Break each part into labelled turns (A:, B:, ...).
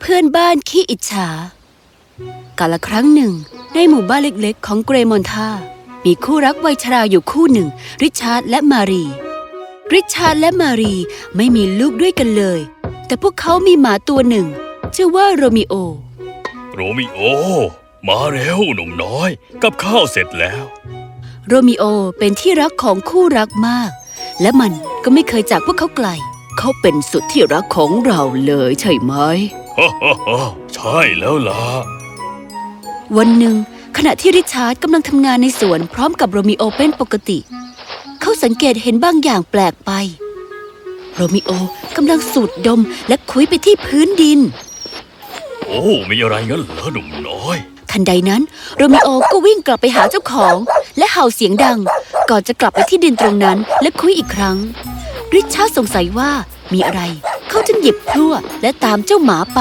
A: เพื่อนบ้านขี้อิจฉากาลครั้งหนึ่ง ในหมู่บ้านเล็กๆ ของเกรมอนทามีคู่รักวัยชราอยู่คู่หนึ่ง ริชาร์ดและมารี ริชาร์ดและมารีไม่มีลูกด้วยกันเลย แต่พวกเขามีหมาตัวหนึ่ง ชื่อว่าโรมิโอ
B: โรมิโอ มาเร็วหนุ่มน้อย กับข้าวเสร็จแล้ว
A: โรมิโอเป็นที่รักของคู่รักมาก และมันก็ไม่เคยจากพวกเขาไกล เขาเป็นสุดที่รักของเราเลยใช่ไหม
B: ฮ่าฮ่าฮ่าใช่แล้วล่ะ
A: วันหนึ่ง ขณะที่ริชาร์ดกำลังทำงานในสวนพร้อมกับโรมิโอเป็นปกติ เขาสังเกตเห็นบางอย่างแปลกไป โรมิโอกำลังสูดดมและคุยไปที่พื้นดิน
B: โอ้มีอะไรงั้นเหรอหนุ่มน้อย
A: ทันใดนั้นโรมิโอก็วิ่งกลับไปหาเจ้าของ และเห่าเสียงดัง ก่อนจะกลับไปที่ดินตรงนั้นและคุยอีกครั้ง ริชาร์ดสงสัยว่ามีอะไร เขาจึงหยิบพลั่วและตามเจ้าหมาไป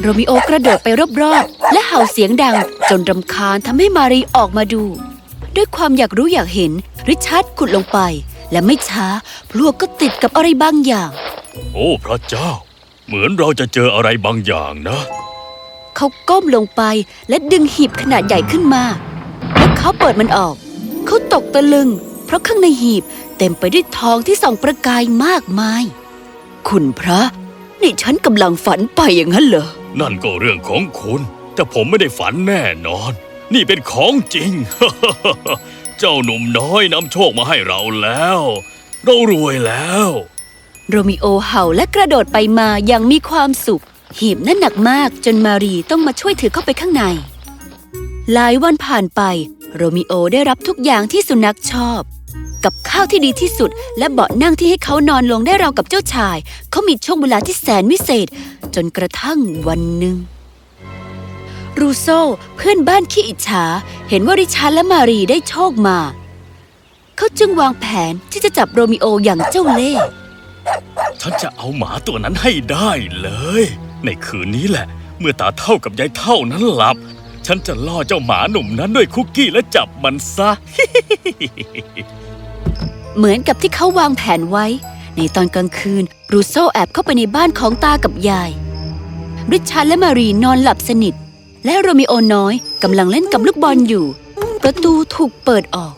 A: โรมิโอกระโดดไปรอบๆ และเห่าเสียงดังจนรำคาญทำให้มารีออกมาดู ด้วยความอยากรู้อยากเห็น ริชาร์ดขุดลงไป และไม่ช้าพลั่วก็ติดกับอะไรบางอย่าง
B: โอ้พระเจ้า เหมือนเราจะเจออะไรบางอย่างนะ
A: เขาก้มลงไปและดึงหีบขนาดใหญ่ขึ้นมา แล้วเขาเปิดมันออก เขาตกตะลึง เพราะข้างในหีบ เต็มไปด้วยทองที่ส่องประกายมากมาย คุณพระ นี่ฉันกำลังฝันไปอย่างนั้นเหรอ
B: นั่นก็เรื่องของคุณ แต่ผมไม่ได้ฝันแน่นอน นี่เป็นของจริง เจ้าหนุ่มน้อยนำโชคมาให้เราแล้ว เรารวยแล้ว
A: โรมิโอเห่าและกระโดดไปมาอย่างมีความสุข หีบนั้นหนักมากจนมารีต้องมาช่วยถือเข้าไปข้างใน หลายวันผ่านไป โรมิโอได้รับทุกอย่างที่สุนัขชอบ กับข้าวที่ดีที่สุด และเบาะนั่งที่ให้เขานอนลงได้เราวกับเจ้าชาย เขามีช่วงเวลาที่แสนวิเศษ จนกระทั่งวันหนึ่ง รูโซเพื่อนบ้านขี้อิจฉา เห็นว่าริชาร์ดและมารีได้โชคมา เขาจึงวางแผนที่จะจับโรมิโออย่างเจ้าเล่ห์
B: ฉันจะเอาหมาตัวนั้นให้ได้เลย ในคืนนี้แหละ เมื่อตาเท่ากับยายเท่านั้นหลับ ฉันจะล่อเจ้าหมาหนุ่มนั้นด้วยคุกกี้และจับมันซะ
A: เหมือนกับที่เขาวางแผนไว้ ในตอนกลางคืนรูโซแอบเข้าไปในบ้านของตากับยาย ริชาร์ดและมารีนอนหลับสนิท และโรมิโอน้อยกำลังเล่นกับลูกบอลอยู่ ประตูถูกเปิดออก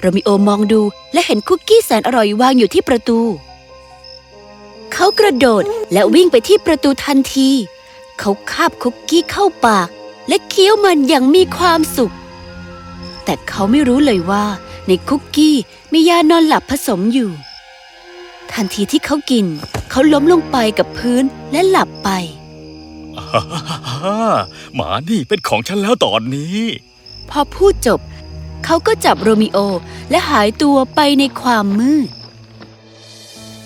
A: โรมิโอมองดูและเห็นคุกกี้แสนอร่อยวางอยู่ที่ประตู เขากระโดดและวิ่งไปที่ประตูทันที เขาคาบคุกกี้เข้าปาก และเคี้ยวมันอย่างมีความสุข แต่เขาไม่รู้เลยว่าในคุกกี้มียานอนหลับผสมอยู่ ทันทีที่เขากิน เขาล้มลงไปกับพื้นและหลับไป
B: หมานี่เป็นของฉันแล้วตอนนี้
A: พอพูดจบ เขาก็จับโรมิโอและหายตัวไปในความมืด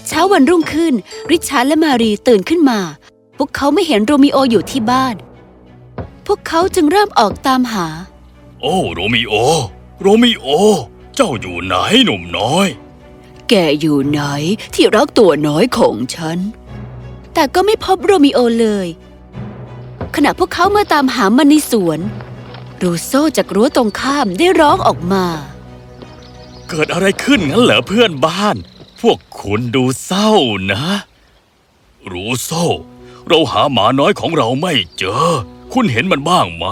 A: เช้าวันรุ่งขึ้น ริชาร์ดและมารีตื่นขึ้นมา พวกเขาไม่เห็นโรมิโออยู่ที่บ้าน พวกเขาจึงเริ่มออกตามหา
B: โอ้โรมิโอ โรมิโอ เจ้าอยู่ไหนหนุ่มน้อย
A: แกอยู่ไหนที่รักตัวน้อยของฉัน แต่ก็ไม่พบโรมิโอเลย ขณะพวกเขามาตามหามันในสวนรูโซจากรั้วตรงข้ามได้ร้องออกมา
B: เกิดอะไรขึ้นงั้นเหรอเพื่อนบ้าน พวกคุณดูเศร้านะ รูโซเราหาหมาน้อยของเราไม่เจอ คุณเห็นมันบ้างไหม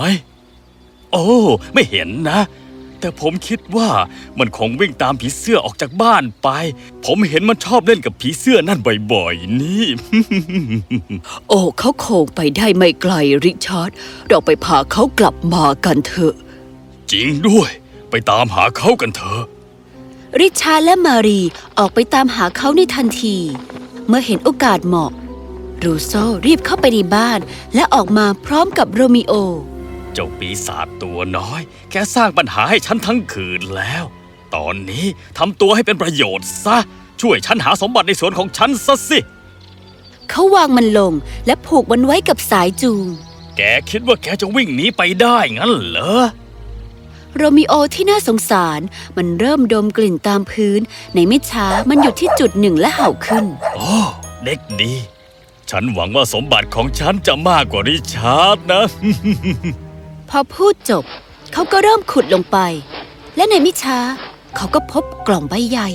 B: โอ้ ไม่เห็นนะ แต่ผมคิดว่ามันคงวิ่งตามผีเสื้อออกจากบ้านไป ผมเห็นมันชอบเล่นกับผีเสื้อนั่นบ่อยๆ นี่
A: โอ้เขาคงไปได้ไม่ไกลริชาร์ด เราไปพาเขากลับมากันเถอะ
B: จริงด้วย ไปตามหาเขากันเถอะ
A: ริชาร์ดและมารีออกไปตามหาเขาในทันที เมื่อเห็นโอกาสเหมาะ รูโซรีบเข้าไปในบ้าน และออกมาพร้อมกับโรมิโอ
B: เจ้าปีศาจตัวน้อย แกสร้างปัญหาให้ฉันทั้งคืนแล้ว ตอนนี้ทำตัวให้เป็นประโยชน์ซะ ช่วยฉันหาสมบัติในสวนของฉันซะสิ
A: เขาวางมันลงและผูกมันไว้กับสายจูง
B: แกคิดว่าแกจะวิ่งหนีไปได้งั้นเหรอ
A: โรมิโอที่น่าสงสารมันเริ่มดมกลิ่นตามพื้น ในไม่ช้ามันหยุดที่จุดหนึ่งและเห่าขึ้น
B: โอ้ เด็กดี ฉันหวังว่าสมบัติของฉันจะมากกว่าริชาร์ดนะ
A: พอพูดจบ เขาก็เริ่มขุดลงไป และในไม่ช้า เขาก็พบกล่องใบใหญ่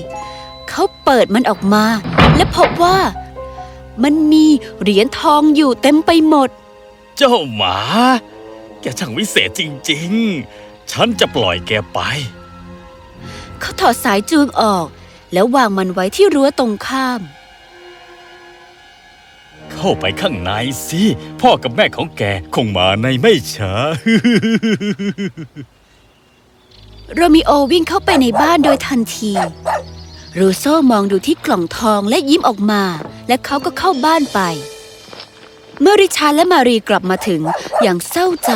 A: เขาเปิดมันออกมา และพบว่า มันมีเหรียญทองอยู่เต็มไปหมด
B: เจ้าหมา แกช่างวิเศษจริง ๆ ฉันจะปล่อยแกไป
A: เขาถอดสายจูงออก แล้ววางมันไว้ที่รั้วตรงข้าม
B: เข้าไปข้างในสิ พ่อกับแม่ของแกคงมาในไม่ช้า
A: โรมิโอวิ่งเข้าไปในบ้านโดยทันทีรูโซมองดูที่กล่องทองและยิ้มออกมา และเขาก็เข้าบ้านไป เมื่อริชาร์ดและมารีกลับมาถึงอย่างเศร้าใจ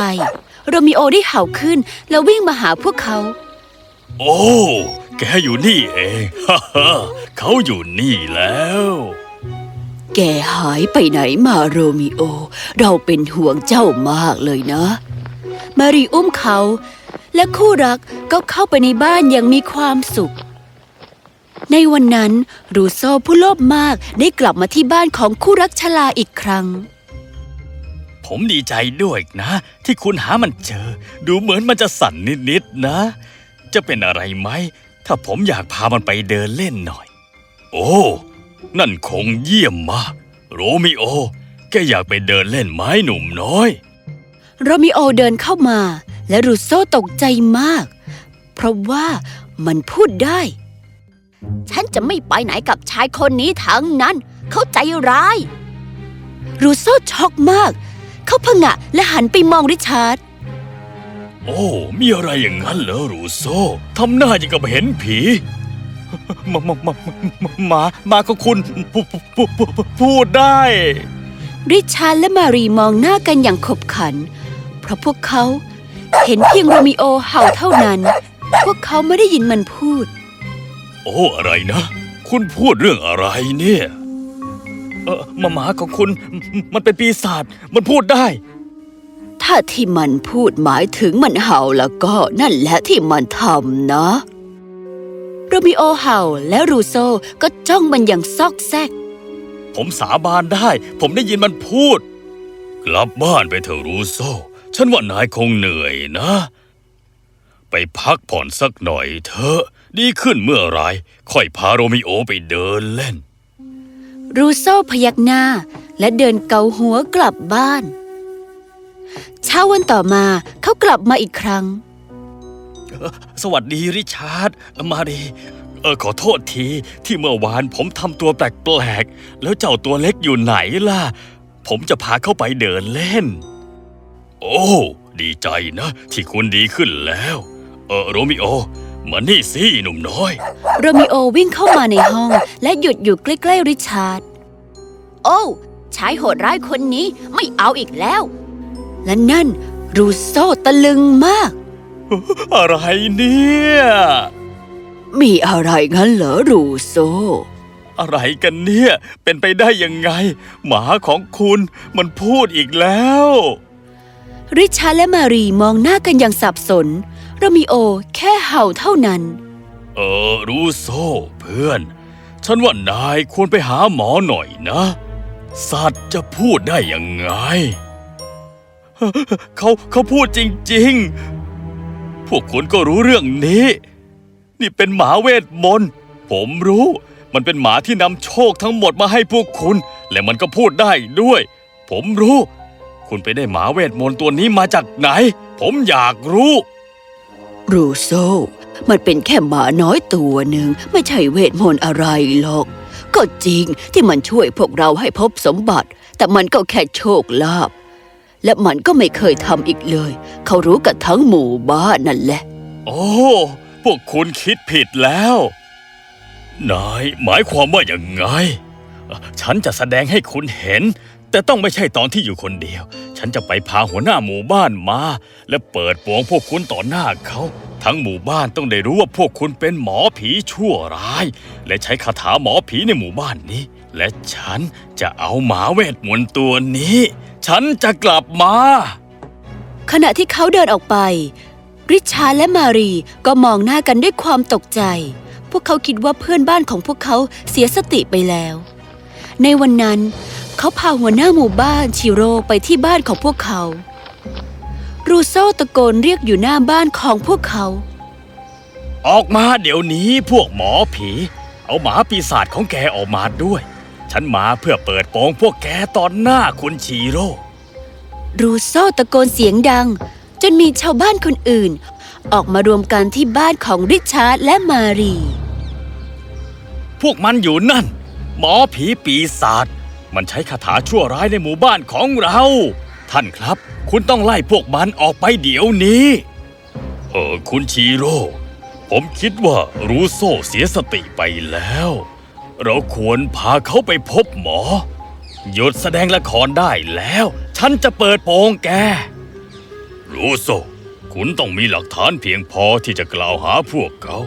A: โรมิโอได้เห่าขึ้นแล้ววิ่งมาหาพวกเขา
B: โอ้ แกอยู่นี่เอง ฮ่าฮ่าเขาอยู่นี่แล้ว
A: แกหายไปไหนมาโรมิโอ เราเป็นห่วงเจ้ามากเลยนะ มารีอุ้มเขา และคู่รักก็เข้าไปในบ้านอย่างมีความสุข ในวันนั้นรูโซผู้โลภมากได้กลับมาที่บ้านของคู่รักชลาอีกครั้ง
B: ผมดีใจด้วยนะ ที่คุณหามันเจอ ดูเหมือนมันจะสั่นนิดๆนะ จะเป็นอะไรไหม ถ้าผมอยากพามันไปเดินเล่นหน่อย โอ้ นั่นคงเยี่ยมมาก โรมิโอ แกอยากไปเดินเล่นไหมหนุ่มน้อย
A: โรมิโอเดินเข้ามา และรูโซตกใจมาก เพราะว่ามันพูดได้ ฉันจะไม่ไปไหนกับชายคนนี้ทั้งนั้น เขาใจร้าย รูโซช็อกมาก เขาผงะและหันไปมองริชาร์ด
B: โอ้ มีอะไรอย่างนั้นเหรอรูโซทำหน้าอย่างกับเห็นผี มามามามามามาของคุณพูพูพูพูพูดได้
A: ริชาร์ดและมารีมองหน้ากันอย่างขบขัน เพราะพวกเขาเห็นเพียงโรมิโอเห่าเท่านั้น พวกเขาไม่ได้ยินมันพูด
B: โอ้อะไรนะ คุณพูดเรื่องอะไรเนี่ย เออมาหมาของคุณมมันเป็นปีศาจมันพูดได้
A: ถ้าที่มันพูดหมายถึงมันเห่าแล้วก็นั่นแหละที่มันทำนะ โรมิโอเห่าและรูโซก็จ้องมันอย่างซอกแซก
B: ผมสาบานได้ ผมได้ยินมันพูด กลับบ้านไปเถอะรูโซ ฉันว่านายคงเหนื่อยนะ ไปพักผ่อนสักหน่อยเถอะดีขึ้นเมื่อไหรค่อยพาโรมิโอไปเดินเล่น
A: รูโซพยักหน้าและเดินเกาหัวกลับบ้าน เช้าวันต่อมาเขากลับมาอีกครั้ง
B: สวัสดีริชาร์ด มาดีเออขอโทษทีที่เมื่อวานผมทำตัวแปลกๆ แล้วเจ้าตัวเล็กอยู่ไหนล่ะ ผมจะพาเข้าไปเดินเล่น โอ้ ดีใจนะ ที่คุณดีขึ้นแล้ว เออโรมิโอมานี่สิหนุ่มน้อย
A: โรมิโอวิ่งเข้ามาในห้อง และหยุดอยู่ใกล้ๆริชาร์ด โอ้ชายโหดร้ายคนนี้ไม่เอาอีกแล้ว และนั่นรูโซตะลึงมาก
B: อะไรเนี่ย
A: มีอะไรงั้นเหรอรูโซ
B: อะไรกันเนี่ย เป็นไปได้ยังไง หมาของคุณมันพูดอีกแล้ว
A: ริชาร์ดและมารีมองหน้ากันอย่างสับสนโรมิโอแค่เห่าเท่านั้น
B: เออรูโซเพื่อน ฉันว่านายควรไปหาหมอหน่อยนะ สัตว์จะพูดได้ยังไงเขาเขาพูดจริง ๆ พวกคุณก็รู้เรื่องนี้ นี่เป็นหมาเวทมนต์ ผมรู้ มันเป็นหมาที่นำโชคทั้งหมดมาให้พวกคุณ และมันก็พูดได้ด้วย ผมรู้ คุณไปได้หมาเวทมนต์ตัวนี้มาจากไหน ผมอยากรู้
A: รูโซ มันเป็นแค่หมาน้อยตัวหนึ่ง ไม่ใช่เวทมนต์อะไรหรอก ก็จริงที่มันช่วยพวกเราให้พบสมบัติ แต่มันก็แค่โชคลาภ และมันก็ไม่เคยทำอีกเลย เขารู้กันทั้งหมู่บ้านนั่นแหละ
B: โอ้ พวกคุณคิดผิดแล้ว นายหมายความว่าอย่างไง ฉันจะแสดงให้คุณเห็น แต่ต้องไม่ใช่ตอนที่อยู่คนเดียว ฉันจะไปพาหัวหน้าหมู่บ้านมา และเปิดโปงพวกคุณต่อหน้าเขา ทั้งหมู่บ้านต้องได้รู้ว่าพวกคุณเป็นหมอผีชั่วร้าย และใช้คาถาหมอผีในหมู่บ้านนี้ และฉันจะเอาหมาเวทมนต์ตัวนี้ ฉันจะกลับมา
A: ขณะที่เขาเดินออกไป ริชาร์ดและมารีก็มองหน้ากันด้วยความตกใจ พวกเขาคิดว่าเพื่อนบ้านของพวกเขาเสียสติไปแล้ว ในวันนั้น เขาพาหัวหน้าหมู่บ้านชิโร่ไปที่บ้านของพวกเขา รูโซตะโกนเรียกอยู่หน้าบ้านของพวกเขา
B: ออกมาเดี๋ยวนี้พวกหมอผี เอาหมาปีศาจของแกออกมาด้วย ฉันมาเพื่อเปิดโปงพวกแกตอนหน้าคุณชีโร่
A: รูโซตะโกนเสียงดัง จนมีชาวบ้านคนอื่น ออกมารวมกันที่บ้านของริชาร์ดและมารี
B: พวกมันอยู่นั่น หมอผีปีศาจมันใช้คาถาชั่วร้ายในหมู่บ้านของเรา ท่านครับ คุณต้องไล่พวกมันออกไปเดี๋ยวนี้ เออคุณชีโร่ผมคิดว่ารูโซเสียสติไปแล้ว เราควรพาเขาไปพบหมอ หยุดแสดงละครได้แล้ว ฉันจะเปิดโปงแก รูโซ คุณต้องมีหลักฐานเพียงพอที่จะกล่าวหาพวกเขา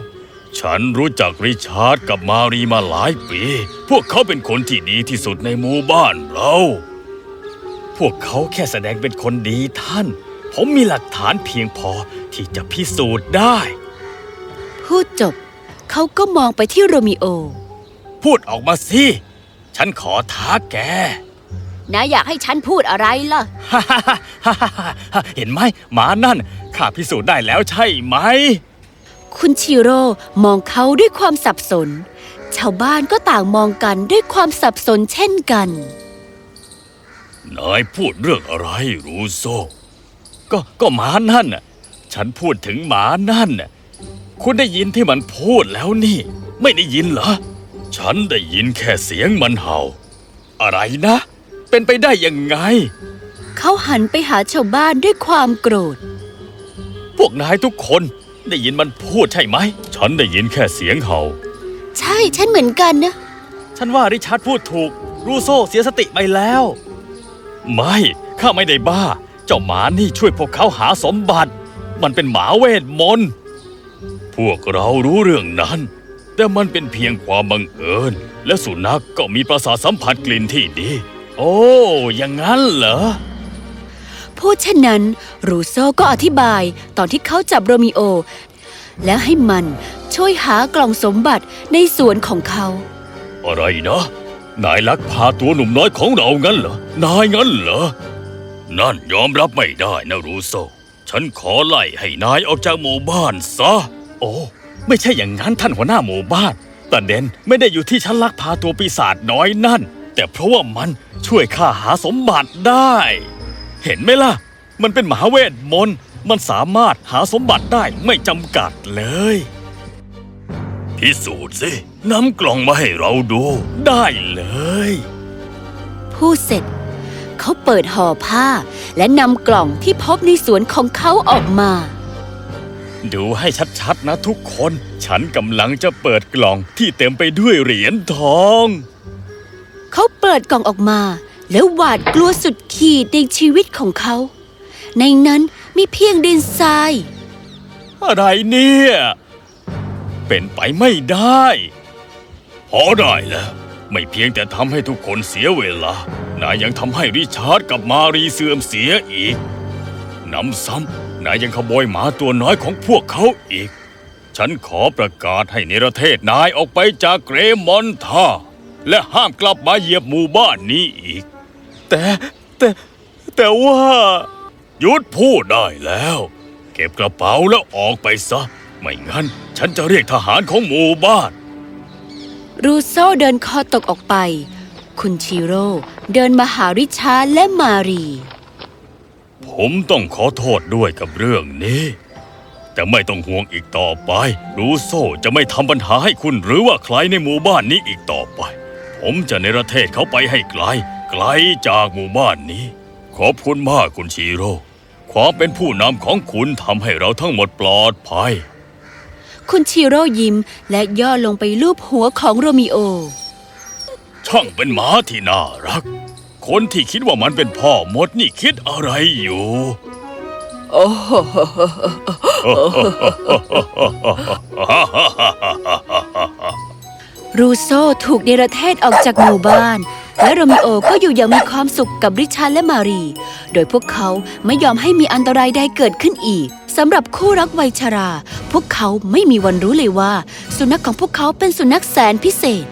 B: ฉันรู้จักริชาร์ดกับมารีมาหลายปี พวกเขาเป็นคนที่ดีที่สุดในหมู่บ้านเรา พวกเขาแค่แสดงเป็นคนดีท่าน ผมมีหลักฐานเพียงพอที่จะพิสูจน์ได้
A: พูดจบ เขาก็มองไปที่โรมิโอ
B: พูดออกมาสิ ฉันขอท้าแก
A: นายอยากให้ฉันพูดอะไรล่ะ
B: เห็นไหมหมานั่นข้าพิสูจน์ได้แล้วใช่ไหม
A: คุณชิโร่มองเขาด้วยความสับสน ชาวบ้านก็ต่างมองกันด้วยความสับสนเช่นกัน
B: นายพูดเรื่องอะไรรูโซ ก็ก็หมานั่นน่ะฉันพูดถึงหมานั่นน่ะคุณได้ยินที่มันพูดแล้วนี่ ไม่ได้ยินเหรอ ฉันได้ยินแค่เสียงมันเห่า อะไรนะ เป็นไปได้ยังไง
A: เขาหันไปหาชาวบ้านด้วยความโกรธ
B: พวกนายทุกคนได้ยินมันพูดใช่ไหม ฉันได้ยินแค่เสียงเห่า
A: ใช่ฉันเหมือนกันนะ
B: ฉันว่าริชาร์ดพูดถูก รูโซเสียสติไปแล้ว ไม่ ข้าไม่ได้บ้า เจ้าหมานี่ช่วยพวกเขาหาสมบัติ มันเป็นหมาเวทมนต์ พวกเรารู้เรื่องนั้น แต่มันเป็นเพียงความบังเอิญ และสุนัขกก็มีประสาทสัมผัสกลิ่นที่ดี โอ้อย่างนั้นเหรอ
A: พูดเช่นนั้น รูโซก็อธิบายตอนที่เขาจับโรมิโอ แล้วให้มันช่วยหากล่องสมบัติในสวนของเขา
B: อะไรนะนายลักพาตัวหนุ่มน้อยของเรางั้นเหรอนายงั้นเหรอนั่นยอมรับไม่ได้นะรูโซ ฉันขอไล่ให้นายออกจากหมู่บ้านซะ โอ้ ไม่ใช่อย่างนั้นท่านหัวหน้าหมู่บ้านประเด็นไม่ได้อยู่ที่ฉันลักพาตัวปีศาจน้อยนั่น แต่เพราะว่ามันช่วยข้าหาสมบัติได้ เห็นไหมล่ะ มันเป็นมหาเวทมนต์มันสามารถหาสมบัติได้ไม่จำกัดเลย พิสูจน์สินำกล่องมาให้เราดู ได้เลย
A: พูดเสร็จ เขาเปิดห่อผ้าและนำกล่องที่พบในสวนของเขาออกมา
B: ดูให้ชัดๆนะทุกคน ฉันกำลังจะเปิดกล่องที่เต็มไปด้วยเหรียญทอง
A: เขาเปิดกล่องออกมา แล้วหวาดกลัวสุดขีดในชีวิตของเขา ในนั้นมีเพียงดินทราย
B: อะไรเนี่ย เป็นไปไม่ได้ พอได้แล้ว ไม่เพียงแต่ทำให้ทุกคนเสียเวลานายยังทำให้ริชาร์ดกับมารีเสื่อมเสียอีกนำซ้ำ นายยังขโมยหมาตัวน้อยของพวกเขาอีก ฉันขอประกาศให้เนรเทศนายออกไปจากเกรมอนทาและห้ามกลับมาเหยียบหมู่บ้านนี้อีก แต่แต่ แต่ว่า หยุดพูดได้แล้ว เก็บกระเป๋าแล้วออกไปซะ ไม่งั้น ฉันจะเรียกทหารของหมู่บ้าน
A: รูโซเดินคอตกออกไป คุณชิโร่เดินมาหาริชาร์ดและมารี
B: ผมต้องขอโทษด้วยกับเรื่องนี้ แต่ไม่ต้องห่วงอีกต่อไป รูโซจะไม่ทำปัญหาให้คุณหรือว่าใครในหมู่บ้านนี้อีกต่อไป ผมจะเนรเทศเขาไปให้ไกล ไกลจากหมู่บ้านนี้ ขอบคุณมากคุณชีโร่ความเป็นผู้นำของคุณทำให้เราทั้งหมดปลอดภัย
A: คุณชิโร่ยิ้มและย่อลงไปลูบหัวของโรมิโอ
B: ช่างเป็นหมาที่น่ารัก คนที่คิดว่ามันเป็นพ่อมดนี่คิดอะไรอยู่
A: โอ้รูโซถูกเนรเทศออกจากหมู่บ้าน และโรมิโอก็อยู่อย่างมีความสุขกับริชาร์ดและมารี โดยพวกเขาไม่ยอมให้มีอันตรายใดเกิดขึ้นอีกสำหรับคู่รักวัยชรา พวกเขาไม่มีวันรู้เลยว่า สุนัขของพวกเขาเป็นสุนัขแสนพิเศษ